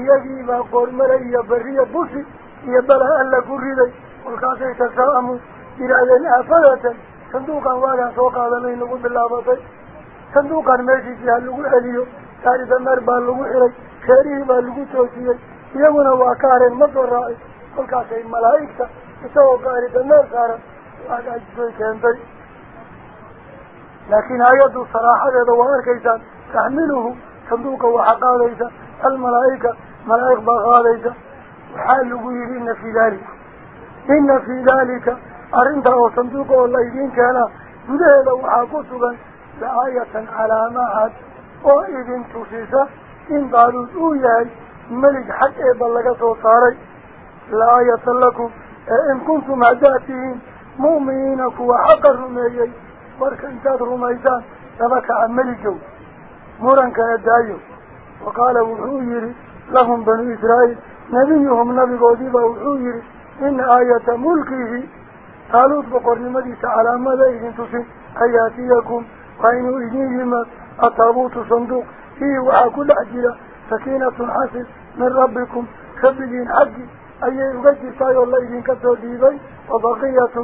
iyo beriya busi iyo bala alla ku riday kolkaasay tasaa'amu yidhaahdeen aafadatan sanduuqan waagaan soo qaadanay nagu bilaabatay sanduuqan meeshiisii ha lagu celiyo gaari dameer baa lagu xiray reerihii baa lagu toosiyey iyaguna waa ka hareen ma soo raacay kolkaasay malaa'igta isagoo gaari dameer saaran waagaajisay keentay laakiin hay-addu saraaxadeeda waa arkaysaan taxmiluhu sanduuqa waxaa qaadaysa malaa'ig baa qaadaysa waxaa lagu yidhi ina fii daalika ina fii daalika arrintaa oo sanduuqa oo la idiin keenaa gudaheeda waxaa ku sugan la-aayatan calaamaad oo idin tusisa in daaluud uu yahay melig xag eeba laga soo saaray la-aayatan lakum ee in kuntum haddaad tihiin mu'miniina وقال وحوير لهم بني إسرائيل نبيهم نبي قديبا وحوير إن آية ملكه قالوا بقر المديس على ماذا إنتم أياتيكم وإن إجنيهما أطابوت صندوق فيه وعا كل عجلة سكينة حسن من ربكم كبدين حقي أي يقدر سايو الله إذن كدو ديبي وبقية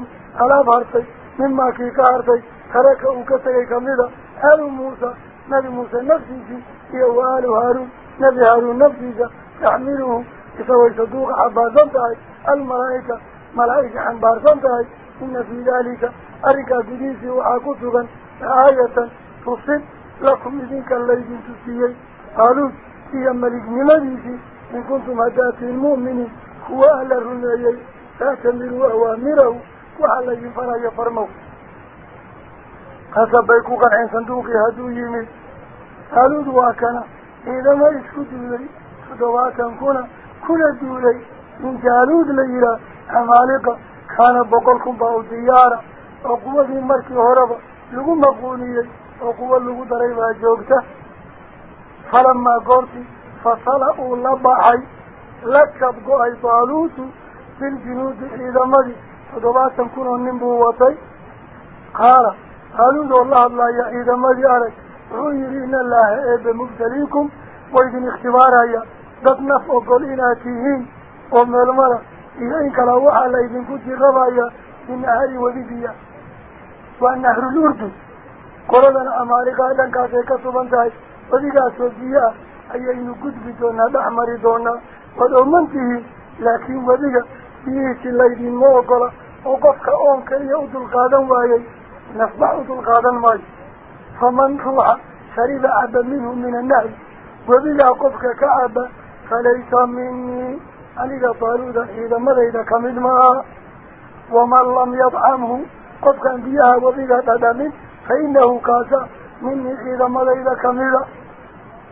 على بارتي مما كي كارتي تركه كسيك مذا هل موسى نبي موسى نفسي في أول هارون نبي هارون نفسي تحمله يسوي صدوق عباد زمتعي الملائكة ملائكة حنبار زمتعي إن في ذلك أركا بريسي وعاكتبا آية تصد لكم إذنك الليل تسيي هارون في من نمديسي إن كنتم هداتي المؤمنين هو أهل الرنيي تأتمروا أوامره وعلى يفرى يفرموه قصبيكو قنعين صندوقي هدو من kuna kuna duulay in jaaluud la yihaah amaaliqa kaana boqol kun baa u diyaara oo quwadii markii horeba lagu maquuniyey oo quwa lagu daray baa joogta falamaa goortii fasala uu la baxay la kab go-ay daaluutu biljunuudi ciidamadii toddobaatan kun oo nin buu watay qaala haaluud oo la hadlaya ciidamadii arag naf ogol inaad tihiin oo meelmada iyo in kala waxaa la idinku jirabaya binahari wadibiya waa nahrul urdun qoladana amaariqaa dhankaasay ka suban tahay wadigaasoo biyo ah ayaynu gudbi doonaa dhex mari doonaa waad ooman tihiin laakiin wadiga biyihiisi laydinma ogola oo qofka oonka iyo u dulqaadan waayey nafbax u dulqaadan maayo فمن طلع شرب أبا منه من النهي وبلا قفك كعبا فليس مني. أليس طالودا إذا مريد كمد ما ومن لم يطعمه قفكا بيها وبلا تدم فإنه كاسا مني إذا مريد كمد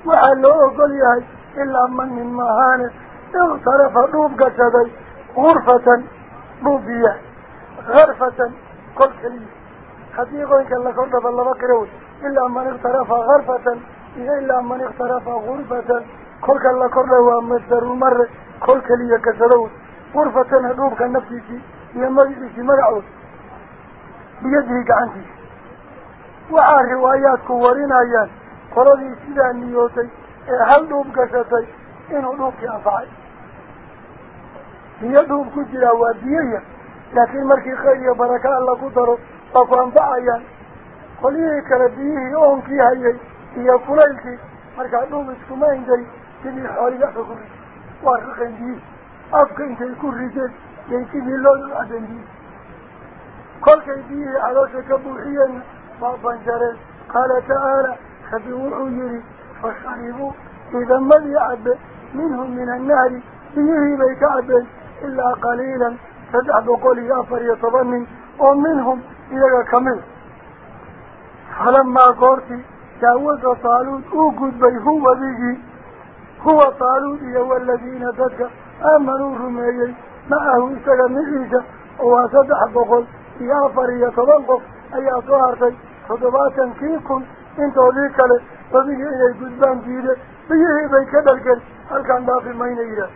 وحل أقليها إلا من من مهانة. اغترف روبك شدي غرفة روبية غرفة قلت لي حديقوا إنك الله كنت بالله بكروش gurfatan kolka la kordha waa masdaru mare kol keliya gashado wey gurfatana dhuubka naftiisii iyo magaciisii magacood biyadihi gacantiisa waxaa riwaayaadku warinayaan qoladii sidaa niyootay ee hal dhuub gashatay inuu dhuubkii anfacay biyo dhuub ku jiraa waa biyo yar laakiin markii khayr iyo baraka alla ku daro waa ku anfacayaan خليه كربيه يوم فيها هي كلالك مرجع دوم السمان جاي كني حالي أخوي وارخن دي أبقى انت يكون رجل يمكن يلون الأدن دي كل كيبيه على شكبوحيا ما بانجره قال تعالى خبوحوا يري فشربوا إذا ما يعب منهم من النار فيه بيك عب إلا قليلا فدعب قولي أفر يتضمن ومنهم إذا كمل falamaa goortii jaawasa taaluud uu gudbay huwa digii huwa taaluud iyo waladiina dadka aamanuu rumeeyey macahu isaga miciisa oo waa saddex boqol iyo afar iyo toban qof ayaa soo hartay toddobaatankii kun intoodii kale wadigii inay gudbaan diide biyihii bay ka dhalgeen halkaan dhaafi mayna yidhaah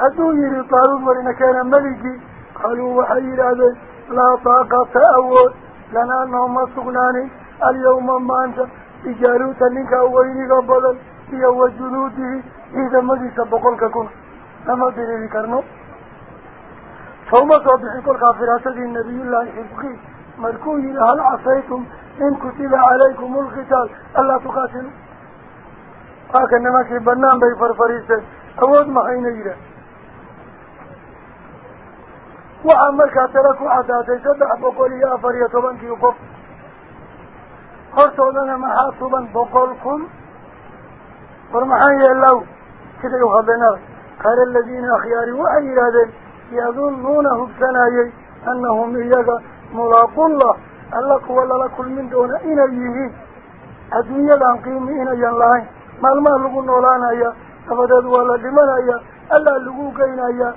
hadduu yihi taaluud warina keena meligii qaaluu waxay yidhaahdeen laa taaqata awood اليوم ما أنت إجاروت لنك أوينك بلن في أول جنوده إذا ما دي سبقلك كن أما بلدي كرنو فهما صبحك القافرات دي النبي الله حبقي مركوه إلى هل عصيتم؟ إن كتب عليكم القتال. ألا تقاتلوا. فاك إنما كبنان بي فرفريسة. أود ما حين إلى. وعمل كاتلك عداتي سبح بقولي يا فريتو بانك يقف war maxaan yeelaw siday uhadleenada qaala aladiina akhyaari waxay yidhaahdeen yadunnuuna hubsanayey annahum iyaga mulaaqullah alla kuwa lala kulmin doona inay yihiin adduunyadan qiimi inayan lahayn maalmaha lagu noolaanaya dabadeed waa la dhimanaya allaa lagu geynayaa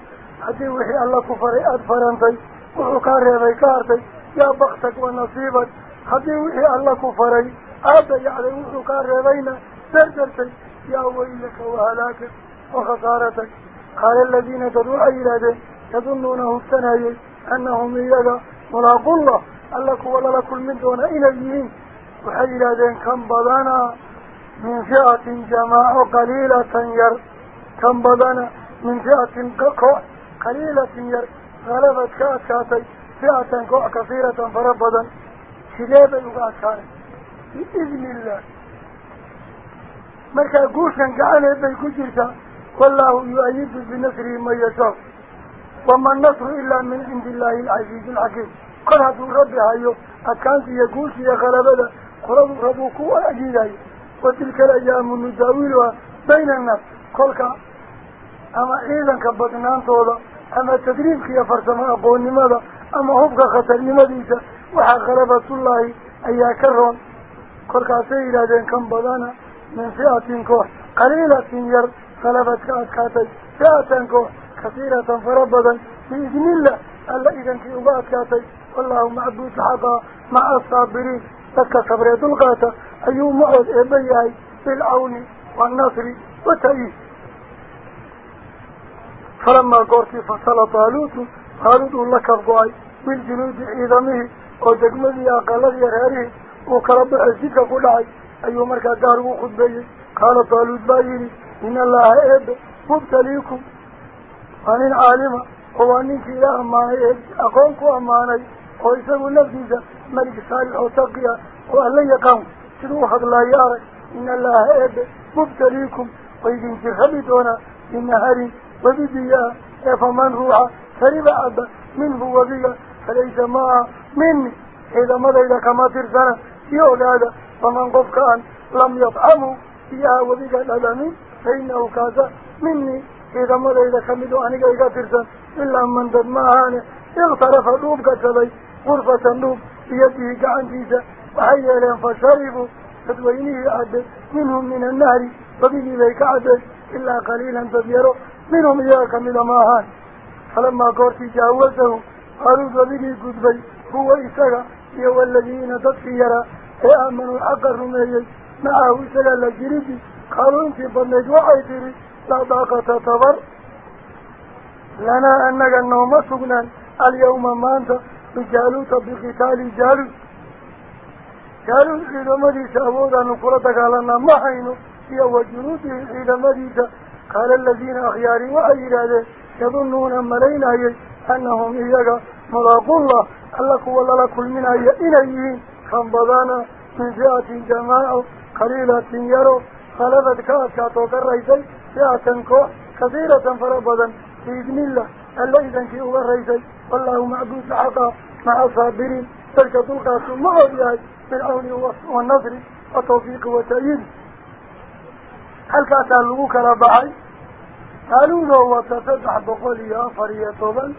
haddii wixii alla ku faray aada farantay wuxuu kaa reebay ka hartay yaa baktag wa nasiibak حدي وحي الله كفري أبا يعلم وحكار ربينا سرسرتك يا ويلك وهلاكك وخسارتك قال الذين تدوح إلى ذلك يظنونه التنهي أنهم إذا ملاقوا الله ألك ولا لك المدون إليهم وحي إلى كم بضانا من فئة جماع قليلة ير كم بضانا من فئة قوع قليلة ير غلبت كأتكاتي فئة قوع كثيرة فربضا bay uga adkaanay biidni illah markaa guushan gacaneed bay ku jirtaa wallaahu yu-ayidu binasrihi man yashaa wama nasru ilaa min cindi illaahi alcasiizi alxakiim kor hadduu rabbi hayo adkaanta iyo guusha iyo qalabada qoladu rabuu ku ajiidayo wa tilka alayaamu nudaawiluha bayna annaas kolka ama ciidanka badnaantooda ama tadriibka iyo farsamo aqoonnimada ama hubka khatarnimadiisa وحا خلفة الله أيا كرون. كل كاسيرا دين كم بدانا من فئة كوح قليلة ير خلفة كاس كاتي. فئة كوح كثيرة فربضا بإذن الله. ألا إذن في أبات كاتي. والله معبود حقا مع الصابرين. لك صبري دلغاتا أيو معود إبيعي بالعون والنصر وتأيه فلما قرتي فصل طالوت قالوا لك الضعي بالجنود عظمه ayuu markaa gaar ugu khudbeeyey qaala taaluut baa yidhi in allaha eebe mubtaliikum waa nin caalima oo waa ninkii ila ammaanay ee aqoon ku ammaanay oo isagu naftiisa melig saalix oo taqiya oo alla yaqaan siduu u hadlaayo arag in allaha eebe mubtaliikum waydin jirrabi doonaa binaharin webi biyaa ee faman ruuxa shariba abba minhu webiga فليس ما مني. إذا ما ذا كما ترسل يا هذا فمن قف كأن لم يطعمه. يا وذيك الألمي فإنه كاسا مني. إذا ما ذا كمدو أنك إذا ترسل إلا من ذا ما هاني اغترف دوب كتبي غرفة دوب بيده كعن جيسا وحيا لهم فشربوا. فدوينيه عدد منهم من النهر. فبيني ذيك عدد إلا قليلا تبيروا. منهم إياك من ما هاني فلما قرتي جاوزهم gudbay huwa isaga iyo waladiina dadkii yaraa ee aamanuu xaqa rumeeyey macahu isaga la jiridi qaaluu intii badnayd waxay tidhi laa daaqata tabar lanaa annaga nooma sugnaan alyawma maanta bijaaluuta biqitaali jaaluud jaaluud ciidamadiisa awoodaanu kula dagaalanaa ma hayno iyo wa junuudihi ciidamadiisa qaala aladiina akhyaari waxay yidhaahdeen yadunnuuna malaynayay أنهم إيجا ملاق الله. ألك ولا كل من أي إليين كان بضانا من فئة جماعة قليلة يروا خلفت كأسكا كاتوك الرئيسي. فئة كوح كثيرة فربضا. بإذن الله. اللي إذن في أول رئيسي والله معدود حقا مع صابرين. تلك دلقاء ثم أولياء من أولي والنظر وتوفيق وتأييد. هل كاتلوك ربعي قالوا له وتفتح بقول يا فريتوبا.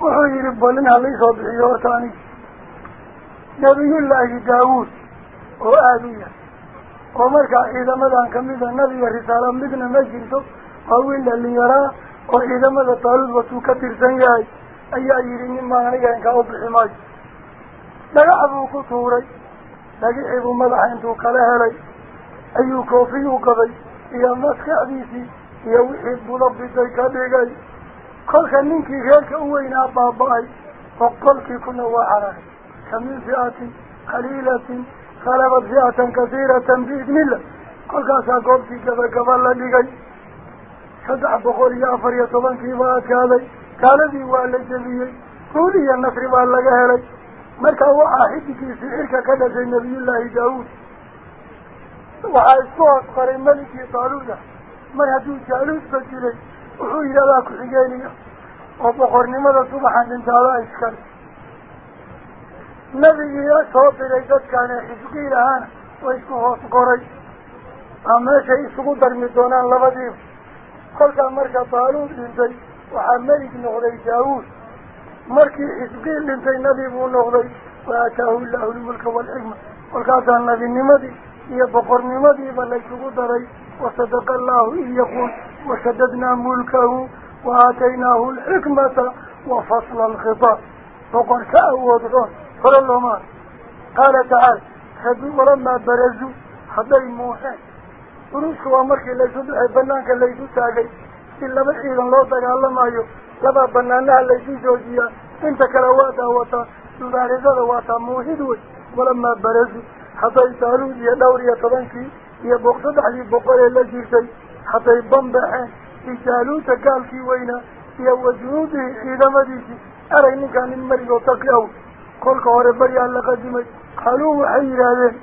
Wuxuu yidhi balin halaysoo bixiyo horta aniga nabiyullaahi daawuud oo aada u yahay oo markaa ciidamadan kamida nabiga risaala midna ma jirto waa wiil dhalinyaraa oo ciidamada taaluud watuu ka tirsan yahay ayaa yidhi nimaan aniga inkaa u bixi maayo dhagax buu ku tuuray dhagixii buu madaxa intuu kala helay koofiy u qabay iyo maskaxdiisii iyo wixii bulabisay ka dhigay kolka ninkii reerka u weynaa baaba-ay boqolkii kuna waa cararay kamin fi'atin qaliilatin khalabat fi'atan kasiiratan biidnillah kolkaasaa goobtii gabagaba la dhigay saddex boqol iyo afar iyo tobankiibaa adkaaday gaaladii waa la jebiyey guul iyo nasri baa laga helay markaa waxaa xidigiisii xilka ka dhashay nabiyullaahi daawuud qaray melikii taaluuda mar hadduu jaaluud basilay wuxuu yidhi adaa ku-xigeeniya oo boqornimada subaxan dhintaadaa iskale nabigii soo diray dadkaane xisqiil ahaana way isku hoos qoray aa meeshay isugu darmi doonaan labadiiba kolkaa marka taaluud dhintay waxaa melig noqday daawuud markii xisqiil dhintay nabi buu noqday wa aataahu illaahu lmulka waalxikma kolkaasaa nabinimadii يا يبقرني ضيبا ليسوا دري وصدق الله إن يقول وشددنا ملكه وآتيناه الحكمة وفصل الخطاء فقر كأهو ودعون قال اللهم قال تعالى خذوا ولما برزوا حتى الموحي ونسوا ومخي ليسوا دعي بنانك ليسوا تاقي إلا بحيدا الله تعالى الله ما يو لبا بنانها ليسوا جوجيا انت كرواتا وطا مبارزة وطا موحيد ولما برزوا taaluud iyo dhowr iyo tobankii iyo boq saddexdii boqol ee la jirtay hadday banbaxeen bijaaluuta gaalkii weynaa iyo wa junuudihi ciidamadiisii arag ninkaa nin marigoo taki aw kolka hore baryaa la qadimay qaaluu waxay yidhaahdeen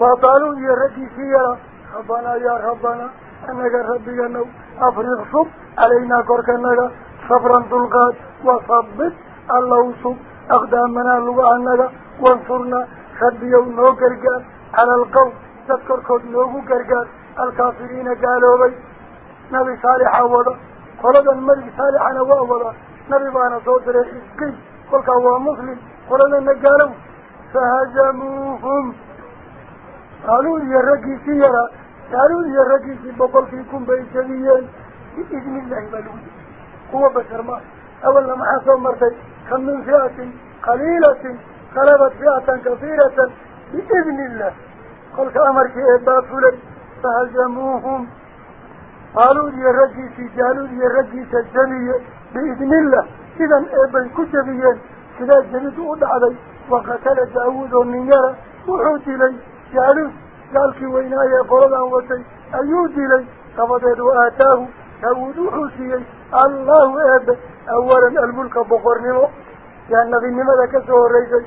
waa taaluud iyo raggiisii yaraa rabbanaa yaa rabbanaa anaga rabbiganow afriq sub calaynaa korkanaga sabran dulqaad wasabit allow sub aqdaamanaa lugahanaga wansurnaa قد يوم نو قرقر على القوم تذكر قد نو قرقر الكافرين قالوا بي نبي صالحا وضا قلد الملك صالحا وضا نبي بانا صوت رئيس قي قلت هو مسلم قلد ان قالوا فهجموهم قالوا لي الرقيسي يرى قالوا لي الرقيسي بقل فيكم بيشنيين بإذن الله بلوني قوة بشر ما أولا ما حصل مرتين كم من فئة قليلة طلبت فئة كثيرة بإذن الله. قلت أمر كيبا فلي فهزموهم قالوا لي الرجيسي قالوا لي الرجيس الزمي بإذن الله. إذن إبا الكتبيا كذا جلد أدع لي وقتل داود من يرى وحوت لي قالوا قال كي ويناي قرد وسي أيود لي قفضت وآتاه داود حوتي الله إبا أولا الملك بقرنه يعني نظيم ملكة الرجيسي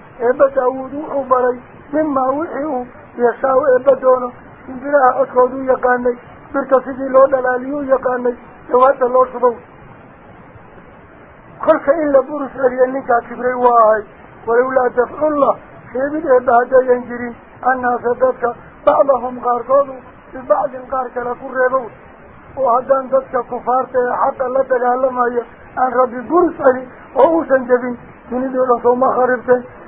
لنتي مركا مدحنمدي بو قبتي وآتاه الله الملك إساقوا بقرة يا حزقير النبي عالنتي مركاسا النبي نمدين أوتمي والحكمة نبي نمدي وحا داود لمد أوليرا فرسما وعلى يري وعلمه إبا داود وحبري مما وحيه يشاو إبا دونه إنجراء أسخوذو يقاني برتصدي لو دلاليو يقاني جوات الله سبو خلق إلا برس أليانيكا كبري واهي ولولا دفع الله سيبد إبا هدا ينجري الناس دادك بعضهم قارقودوا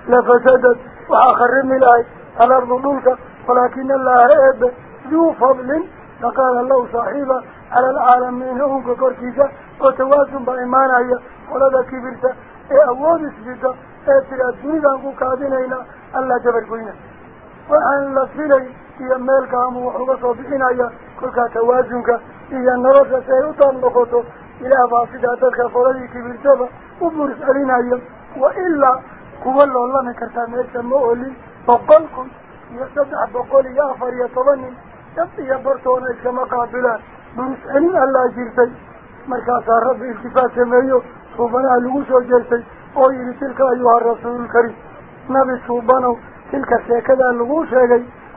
لفسدت وآخر ملاي الأرض دولك ولكن الله إيب ذو فضل فقال الله صاحبا على العالمين هم كوركيسا وتوازن بإيمانا هي ولذا كبرت. إيه أول إسجد إيه ترى الدنيا أنكو كادينينا الله جبر كوينا وأن لفلي هي ميلك أمو وحوغة بإنايا كلها توازنك. هي النظر سيطان نقطه إلى باسدة تلك فرضي كبيرتها وبرس ألينايا وإلا كوال الله نكرتا ميكتا مؤلي بقلكم يستدع بقولي يافر يطلني يبطي يبرتون إسكما قابلان برس ألين الله جيرتي مركاسا رب التفات سميو صوبنا لغوشو جيرتي وإلي تلك أيها الرسول الكريم نبي صوبانو تلك الشيكة لغوشو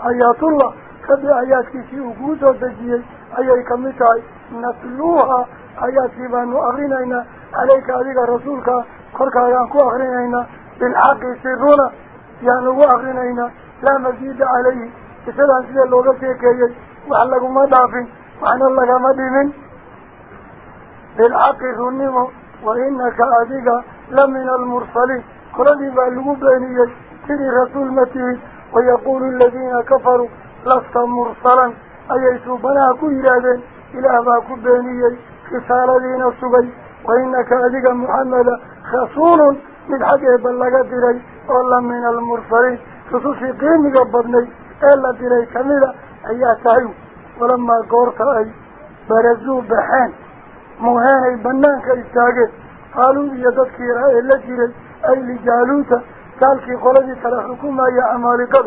آيات الله كبي آيات كيسي وقوزو دجيي أيها كمتاي نتلوها آيات كيبانو أغرينينا عليك أذيك رسولك قرك أغرينينا بالحق سيرونا يعني هو أغرينينا لا مزيد عليه. إسلام سيدة اللغة سيكيي وحلقوا ما دافين وحنا الله ما ديمين بالحق ذنمو وإنك أذيك لمن المرسلين. قرني بألغو بينيي تري رسول متيه ويقول الذين كفروا لست مرسلا. أي سوبنا كيرادين إلى ما كبيني خسالدين السبي وإنك أذيك محمد من حقه بلغ ديري أولا من المرسلين. خصوصي قيمي قبضني إلا ديري كميلة أي تهيو ولما قورت أي برزوا بحان مهاني بنانك استاقت قالوا يددك رأي إلا ديري أي لجالوتا كالكي قلدي كلا حكومة يا أمالكة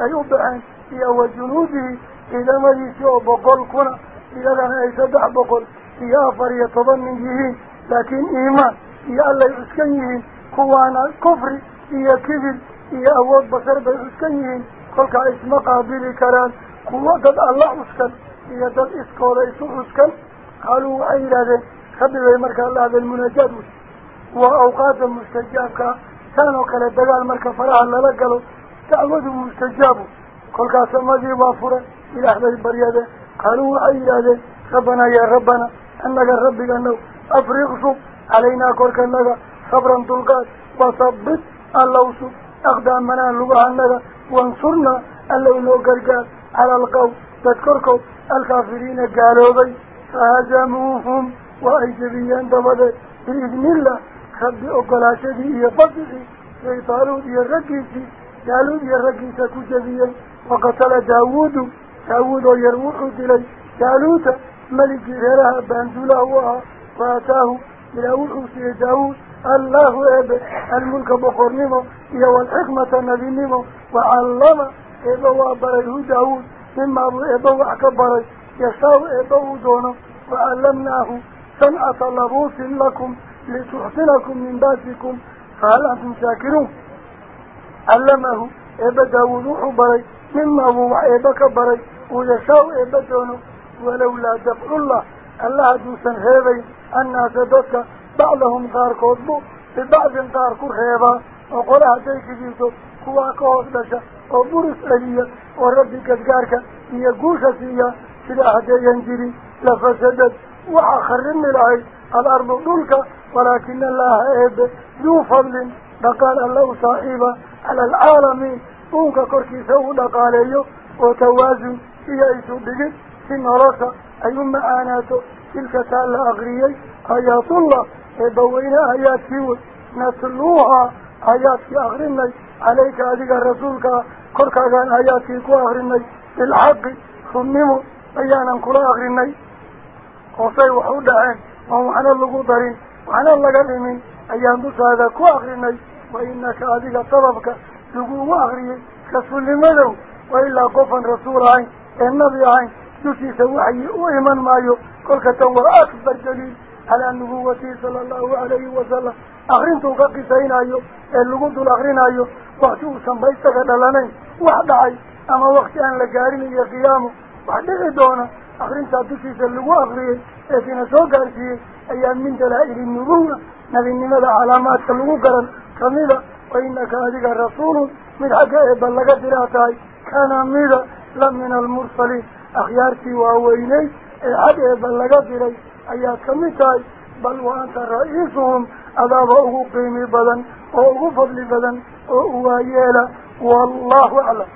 أي أبعان يا وجنوده إذا ما يسيء بقول. كنا إذا كان أي كوانا كفر يا كذب يا أود بصر بيسكنيهين كلك إسم قابل كران. قوة ضد الله أسكن يا ضد إسكول يسوع أسكن. قالوا عير هذا خبر مركز الله هذا المناجات وأوقات مستجابك كانوا كلا دقال مركا فراها للقلوا تعوذوا مستجابوا كل كاسا ماذي وافرا إلى أحد البريادة قالوا عيد هذا ربنا يا ربنا أنك صبرا طلقات وصبت الله صب أقدامنا اللغة أنك وانصرنا اللو لو قرقات على القو تذكركم الكافرين قالوا بي فهزموهم وأيجبيا دمده بإذن الله. ربي أقلاشدي إيا فضلي في طالود يرقيسي جالود يرقيسا كجبيا وقتل داود داود يروح دلي جالوت ملك غيرها باندولا وها واتاه إلى وحوسي داود. الله أبا الملك بقرنمو إيا والحكمة نبينمو وعلم إبا وابره داود مما إبا وحكبره يشاو إبا دونه وعلمناه صنعة لبوس لكم لتحسنكم من باسكم فهل أنتم شاكرون. علمه إبا داود وحبري مما هو إبا كبري ويشاء إبا دونه ولولا دفع الله الله دوسا هذي الناس دك بعضهم قار كوضبو ببعض قار كرهيبا وقلها ديك جيتو كوا كوض دشا وبرس أليا وربي كذكارك هي قوشة فيها سلاح دي ينجري لفسدت وآخر من العي الأرض دولك ولكن الله إيب ذو فضل دقال الله صاحبا على العالمين أونك كركي سوء دقاليه وتوازن إيا إيسو بجد si nolosha ay u macaanaato tilka taa la akriyey بوينها ياتيوه نسلوها آياتي أغرمي عليك أذيك الرسول كل كان آياتي كو أغرمي بالحق ثميمو أيانا كلا أغرمي وصي وحودعين ومحنا اللقوطرين وحنا اللقرمين أيان دوس هذا كو أغرمي وإنك أذيك طلبك لقو أغري كسول مدو وإلا قفا رسولهين النبيهين يسيس وحي وإمن مايو. كل كتور أكبر جليل. Calaa nubuwatii sala allahu calayhi wasalam akrintuu ka qisaynayo ee lagu dul akrinayo wakti uusan ba isaga dhalanayn wax dhacay ama wakti aan la gaarin iyo qiyaamo wax dhici doona akrintaa dushiisa lagu akriyey ee sina soo gaarsiiyey ayaa min dalaa'ili nubuwa nebinimada calaamaadka lagu garan kamida wa inaka adiga rasuulun mid xagga eebba laga diraa tahay diray ayaad kamid tahay bal wa anta ra-iisuhum adaaba ugu qiimi badan oo ugu fadli badan oo uwaayeela wallahu aclam